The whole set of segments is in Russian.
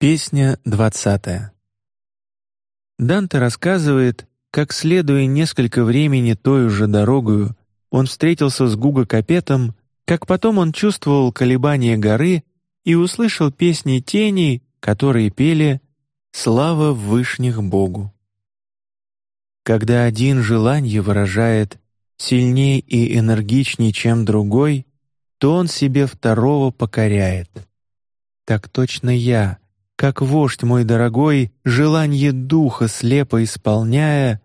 Песня двадцатая. Данте рассказывает, как следуя несколько времени той же дорогою, он встретился с Гуго Капетом, как потом он чувствовал колебания горы и услышал песни теней, которые пели «Слава вышних Богу». Когда один желание выражает сильнее и энергичнее, чем другой, то он себе второго покоряет. Так точно я — как вождь мой дорогой, желание духа слепо исполняя,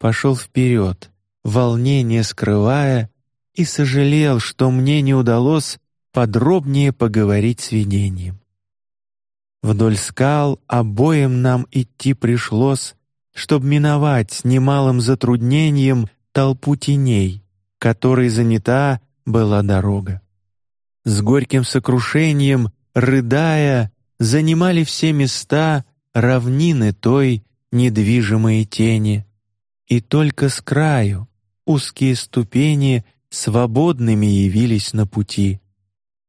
пошел вперед, волнение скрывая, и сожалел, что мне не удалось подробнее поговорить с видением. Вдоль скал обоим нам идти пришлось, чтоб миновать с немалым затруднением толпу теней, которой занята была дорога. С горьким сокрушением, рыдая, занимали все места равнины той недвижимой тени, и только с краю узкие ступени свободными явились на пути.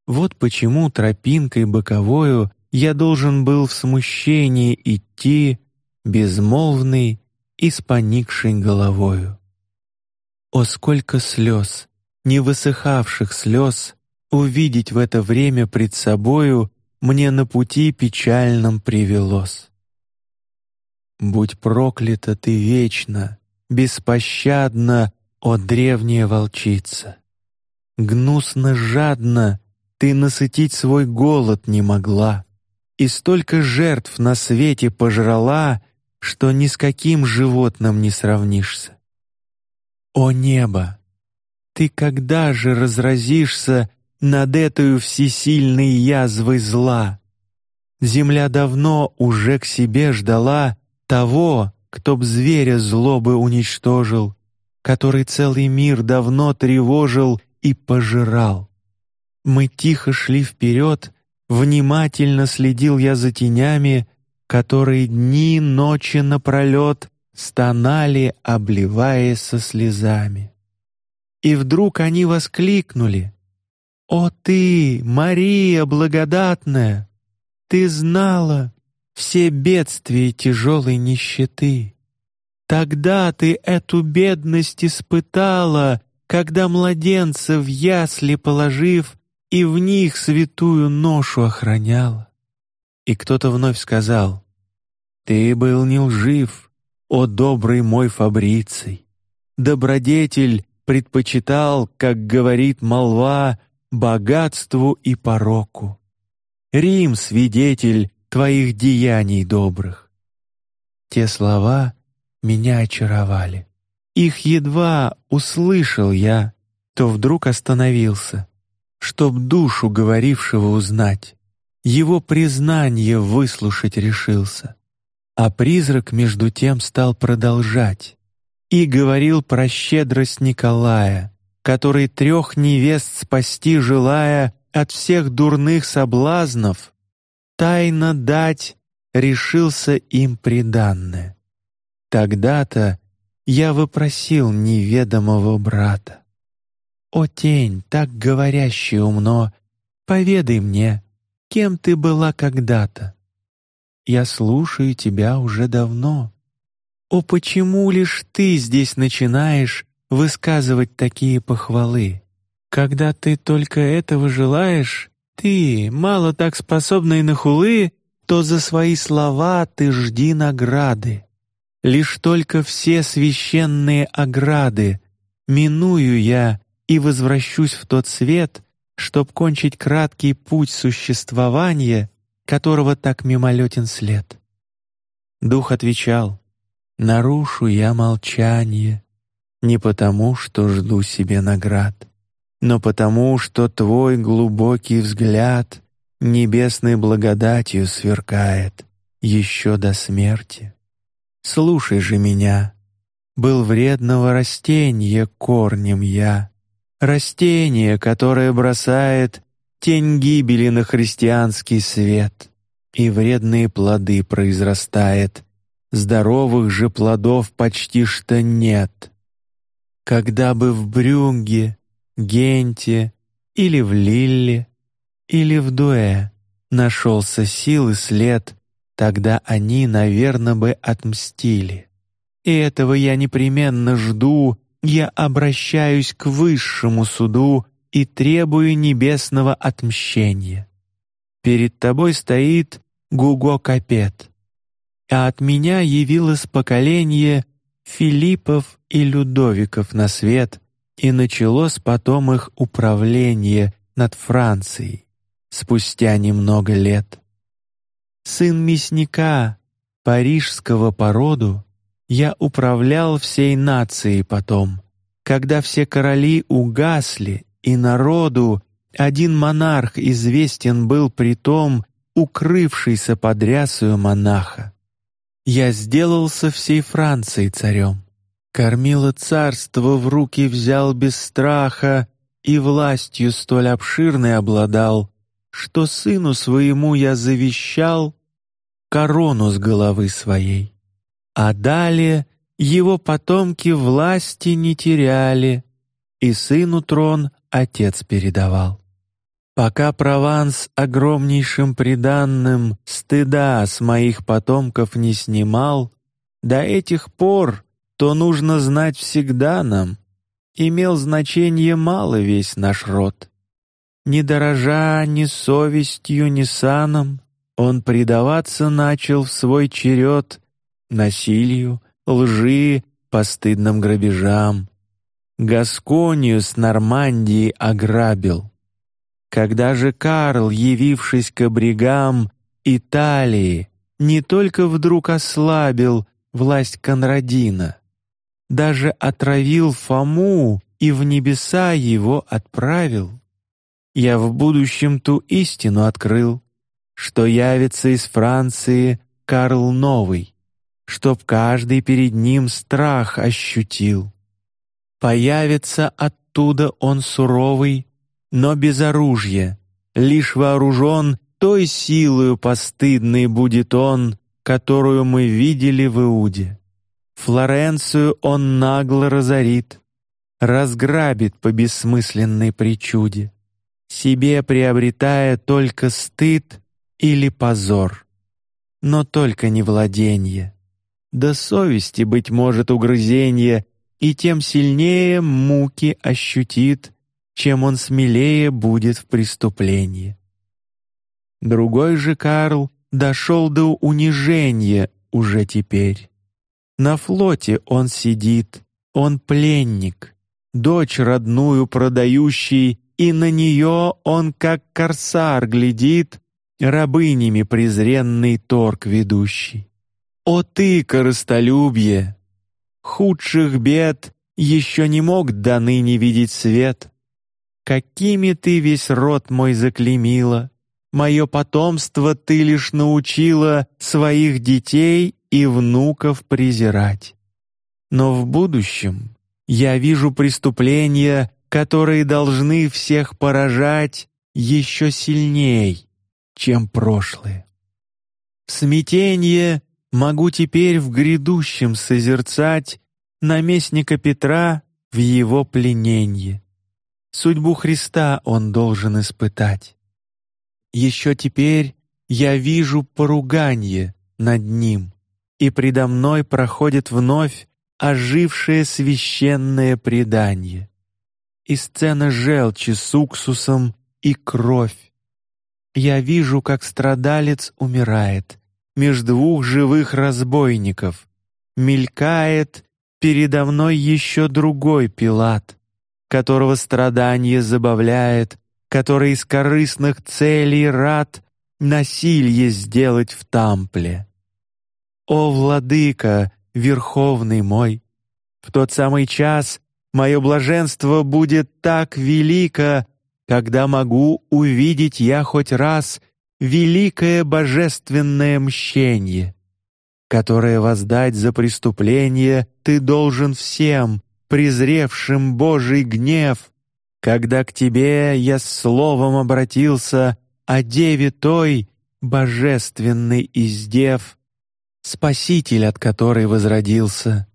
Вот почему тропинкой боковою я должен был в смущении идти, безмолвный и с поникшей головою. О, сколько слез, не высыхавших слез, увидеть в это время пред собою мне на пути печальном привелось. Будь проклята ты вечно, беспощадно, о древняя волчица! Гнусно жадно ты насытить свой голод не могла, и столько жертв на свете пожрала, что ни с каким животным не сравнишься. О небо! Ты когда же разразишься над этой всесильной язвой зла. Земля давно уже к себе ждала того, кто б зверя злобы уничтожил, который целый мир давно тревожил и пожирал. Мы тихо шли вперед, внимательно следил я за тенями, которые дни ночи напролет стонали, обливаясь со слезами. И вдруг они воскликнули: «О ты, Мария благодатная! Ты знала все бедствия тяжелой нищеты. Тогда ты эту бедность испытала, когда младенца в ясли положив и в них святую ношу охраняла. И кто-то вновь сказал, «Ты был не лжив, о добрый мой Фабриций! Добродетель предпочитал, как говорит молва, богатству и пороку. Рим свидетель твоих деяний добрых. Те слова меня очаровали. Их едва услышал я, то вдруг остановился, чтоб душу говорившего узнать, его признание выслушать решился. А призрак между тем стал продолжать и говорил про щедрость Николая, который трех невест спасти желая от всех дурных соблазнов, тайно дать решился им приданное. Тогда-то я выпросил неведомого брата. О тень, так говорящая умно, поведай мне, кем ты была когда-то. Я слушаю тебя уже давно. О, почему лишь ты здесь начинаешь высказывать такие похвалы. Когда ты только этого желаешь, ты, мало так способный на хулы, то за свои слова ты жди награды. Лишь только все священные ограды миную я и возвращусь в тот свет, чтоб кончить краткий путь существования, которого так мимолетен след. Дух отвечал: нарушу я молчание, не потому, что жду себе наград, но потому, что твой глубокий взгляд небесной благодатью сверкает еще до смерти. Слушай же меня, был вредного растения корнем я, растение, которое бросает тень гибели на христианский свет, и вредные плоды произрастает, здоровых же плодов почти что нет. Когда бы в Брюнге, Генте или в Лилле или в Дуэ нашелся силы след тогда они, наверное, бы отмстили. И этого я непременно жду. Я обращаюсь к высшему суду и требую небесного отмщения. Перед тобой стоит Гуго Капет, а от меня явилось поколение Филиппов и Людовиков на свет, и началось потом их управление над Францией спустя немного лет. Сын мясника парижского породу, я управлял всей нацией потом, когда все короли угасли и народу один монарх известен был при том, укрывшийся под рясою монаха. Я сделался всей Францией царем, кормило царство в руки взял без страха и властью столь обширной обладал, что сыну своему я завещал корону с головы своей, а далее его потомки власти не теряли, и сыну трон отец передавал. Пока Прованс огромнейшим приданным стыда с моих потомков не снимал, до этих пор, то нужно знать всегда нам, имел значение мало весь наш род. Не дорожа ни совестью, ни саном, он предаваться начал в свой черед насилию, лжи, постыдным грабежам. Гасконию с Нормандии ограбил. Когда же Карл, явившись к обрегам Италии, не только вдруг ослабил власть Конрадина, даже отравил Фому и в небеса его отправил, я в будущем ту истину открыл, что явится из Франции Карл Новый, чтоб каждый перед ним страх ощутил. Появится оттуда он суровый, но без оружия, лишь вооружен той силою постыдной будет он, которую мы видели в Иуде. Флоренцию он нагло разорит, разграбит по бессмысленной причуде себе приобретая только стыд или позор, но только не владение. До совести быть может угрызение, и тем сильнее муки ощутит, чем он смелее будет в преступлении. Другой же Карл дошел до унижения уже теперь. На флоте он сидит, он пленник, дочь родную продающий и на нее он как корсар глядит, рабынями презренный торг ведущий. О ты, корыстолюбие! Худших бед еще не мог до ныне видеть свет. Какими ты весь род мой заклеймила, мое потомство ты лишь научила своих детей и внуков презирать. Но в будущем я вижу преступления которые должны всех поражать еще сильней, чем прошлые. В смятенье могу теперь в грядущем созерцать наместника Петра в его плененье. Судьбу Христа он должен испытать. Еще теперь я вижу поруганье над ним, и предо мной проходит вновь ожившее священное предание и сцена желчи с уксусом и кровь. Я вижу, как страдалец умирает меж двух живых разбойников. Мелькает передо мной еще другой Пилат, которого страдание забавляет, который из корыстных целей рад насилье сделать в Тампле. О, владыка, верховный мой, в тот самый час Мое блаженство будет так велико, когда могу увидеть я хоть раз великое божественное мщение, которое воздать за преступление ты должен всем, презревшим Божий гнев, когда к тебе я словом обратился о деве той, божественный издев, Спаситель, от которой возродился.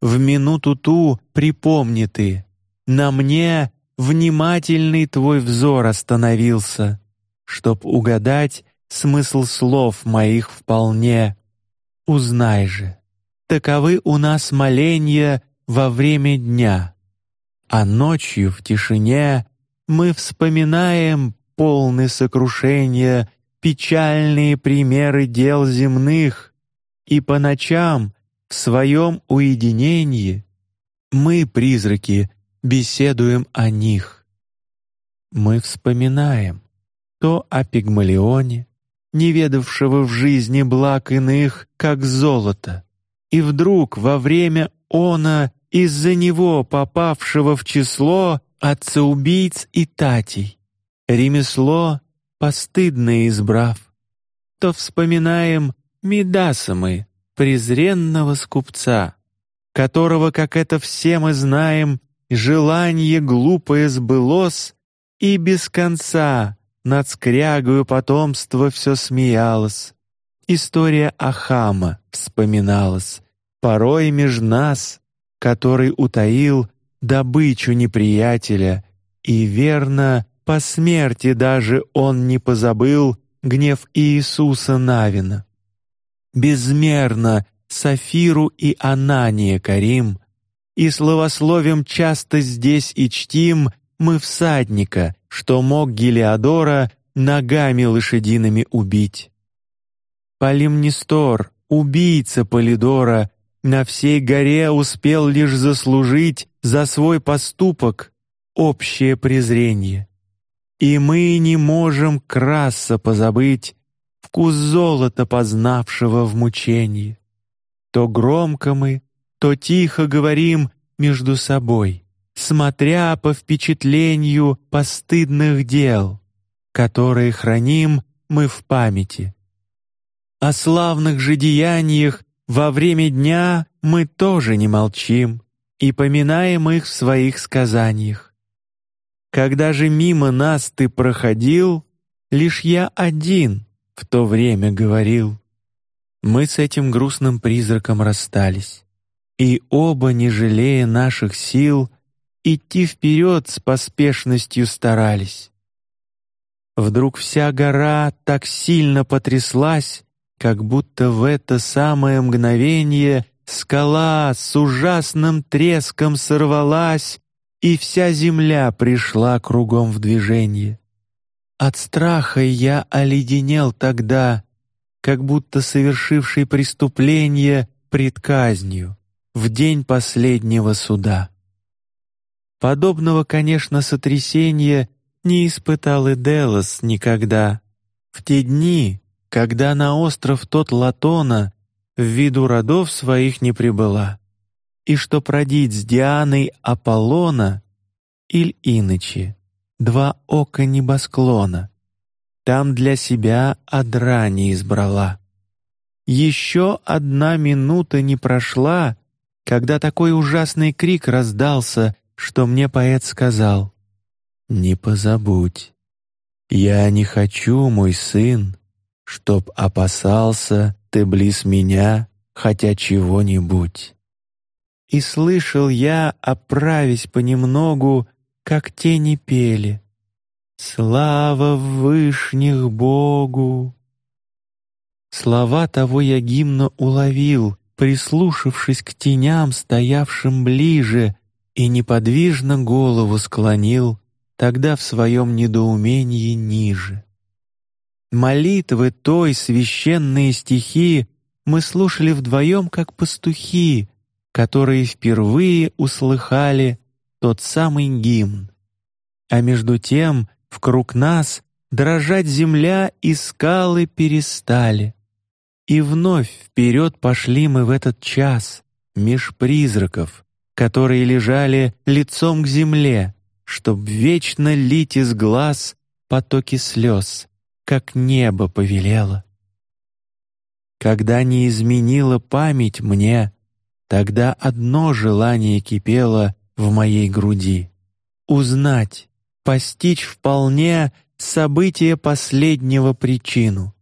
В минуту ту припомни ты, на мне внимательный твой взор остановился, чтоб угадать смысл слов моих вполне. Узнай же, таковы у нас моления во время дня, а ночью в тишине мы вспоминаем полны сокрушения печальные примеры дел земных, и по ночам в своем уединении мы призраки беседуем о них. Мы вспоминаем то о Пигмалионе, не ведавшего в жизни благ иных, как золото, и вдруг во время она из-за него попавшего в число отца-убийц и татей, ремесло постыдное избрав, то вспоминаем Медаса мы, презренного скупца, которого, как это все мы знаем, желание глупое сбылось и без конца над скрягою потомство все смеялось. История Ахама вспоминалась, порой меж нас, который утаил добычу неприятеля, и верно по смерти даже он не позабыл гнев Иисуса Навина. Безмерно Сафиру и Анания Карим, и словословим часто здесь и чтим мы всадника, что мог Гелиодора ногами лошадиными убить. Полимнистор, убийца Полидора, на всей горе успел лишь заслужить за свой поступок общее презрение. И мы не можем краса позабыть вкус золота, познавшего в мучении. То громко мы, то тихо говорим между собой, смотря по впечатлению постыдных дел, которые храним мы в памяти. О славных же деяниях во время дня мы тоже не молчим и поминаем их в своих сказаниях. Когда же мимо нас ты проходил, лишь я один в то время говорил. Мы с этим грустным призраком расстались, и оба, не жалея наших сил, идти вперед с поспешностью старались. Вдруг вся гора так сильно потряслась, как будто в это самое мгновение скала с ужасным треском сорвалась и вся земля пришла кругом в движение. От страха я оледенел тогда, как будто совершивший преступление пред казнью в день последнего суда. Подобного, конечно, сотрясения не испытал и Делос никогда. В те дни, когда на остров тот Латона в виду родов своих не прибыла и что продить с Дианой Аполлона, или иначе, два ока небосклона, там для себя одра не избрала. Еще одна минута не прошла, когда такой ужасный крик раздался, что мне поэт сказал: "Не позабудь, я не хочу, мой сын, чтоб опасался ты близ меня, хотя чего-нибудь". И слышал я, оправясь понемногу, как тени пели. Слава вышних Богу! Слова того я гимна уловил, прислушавшись к теням, стоявшим ближе, и неподвижно голову склонил, тогда в своем недоумении ниже. Молитвы той священные стихи мы слушали вдвоем, как пастухи, которые впервые услыхали тот самый гимн. А между тем в круг нас дрожать земля и скалы перестали. И вновь вперед пошли мы в этот час меж призраков, которые лежали лицом к земле, чтоб вечно лить из глаз потоки слез, как небо повелело. Когда не изменила память мне Тогда одно желание кипело в моей груди — узнать, постичь вполне события последнего причину.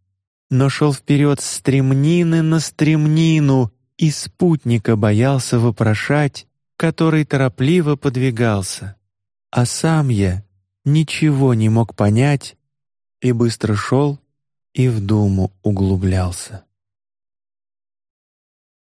Но шел вперед стремнины на стремнину, и спутника боялся вопрошать, который торопливо подвигался. А сам я ничего не мог понять и быстро шел, и в думу углублялся.